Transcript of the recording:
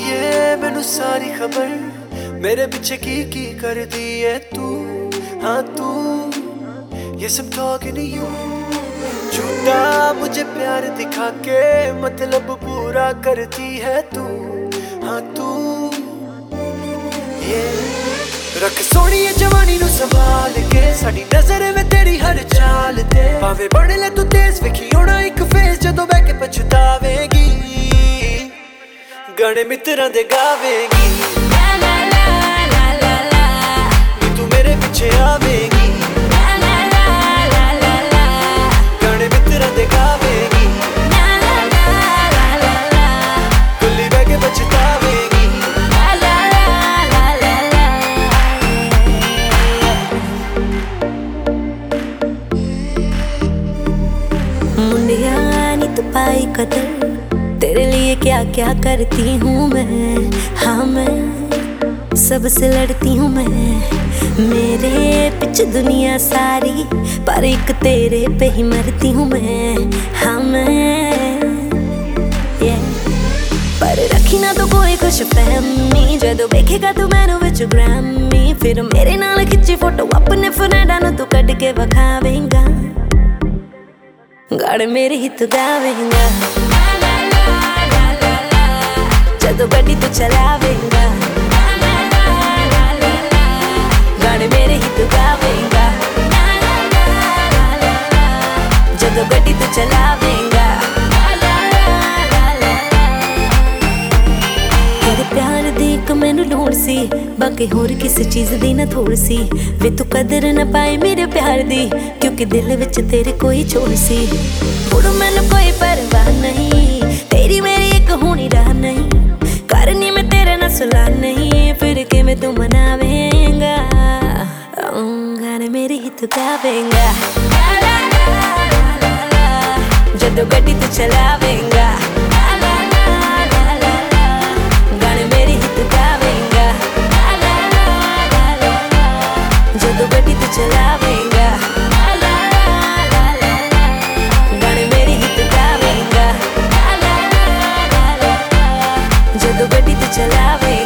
दिए ਏ सारी खबर मेरे पीछे की की कर दी है तू? हाँ तू। ये सब talking to you झूठा मुझे प्यार दिखा के मतलब पूरा करती है तू। हाँ तू। ये रख सोनी है जवानी नु संभाल के साडी नज़र में तेरी हर चाल दे पावे बन ले तू तेज विखी ਗਾਣੇ ਮਿੱਤਰਾਂ ਦੇ ਗਾਵੇਂਗੀ ਲਾ ਲਾ ਲਾ ਲਾ ਲਾ ਨੀ ਤੂੰ ਮੇਰੇ ਪਿੱਛੇ ਆਵੇਂਗੀ ਲਾ ਲਾ ਲਾ ਲਾ ਲਾ ਗਾਣੇ ਮਿੱਤਰਾਂ ਦੇ ਗਾਵੇਂਗੀ ਲਾ ਲਾ ਲਾ ਲਾ ਲਾ ਕੁੱਲੀ ਬੈ ਕੇ ਬਚਤਾਵੇਂਗੀ ਲਾ ਲਾ ਲਾ ਲਾ ਲਾ ਮੁੰਡਿਆ ਨੀ ਤੂੰ ਪਾਈ ਕਦਰ तेरे लिए क्या क्या करती हूँ मैं? हाँ मैं सबसे लड़ती हूँ मैं। मेरे पिछ दुनिया सारी, पर एक तेरे पे ही मरती हूँ मैं। हाँ मैं पर रखी ना तो कोई कुछ फैमी जदों देखेगा तू मैनू बिच ग्रामी फिर मेरे नाल खिंची फ़ोटो अपने फ्रेंडा नु तू कट के बखावेगा गाड़ मेरे ही तू गावेगा। ਜਦੋਂ ਗੱਡੀ ਤੂੰ ਚਲਾਵੇਂਗਾ। ਗਾਣੇ ਮੇਰੇ ਹੀ ਤੂੰ ਗਾਵੇਂਗਾ। ਜਦੋਂ ਗੱਡੀ ਤੂੰ ਚਲਾਵੇਂਗਾ। ਤੇਰੇ ਪਿਆਰ ਦੀ ਇੱਕ ਮੈਨੂੰ ਲੋੜ ਸੀ, ਬਾਕੀ ਹੋਰ ਕਿਸੇ ਚੀਜ਼ ਦੀ ਨਾ ਥੋੜ ਸੀ। ਵੇ ਤੂੰ ਕਦਰ ਨਾ ਪਾਏ ਮੇਰੇ ਪਿਆਰ ਦੀ, ਕਿਉਂਕਿ ਦਿਲ ਵਿੱਚ ਤੇਰੇ ਕੋਈ ਛੋੜ ਸੀ। ਹੁਣ ਮੈਨੂੰ ਕੋਈ ਪਰਵਾਹ ਨਹੀਂ में तू मनावेंगा मेरी ही तू गावेंगा। जदो गड्डी मेरी जदो गड्डी मेरी ही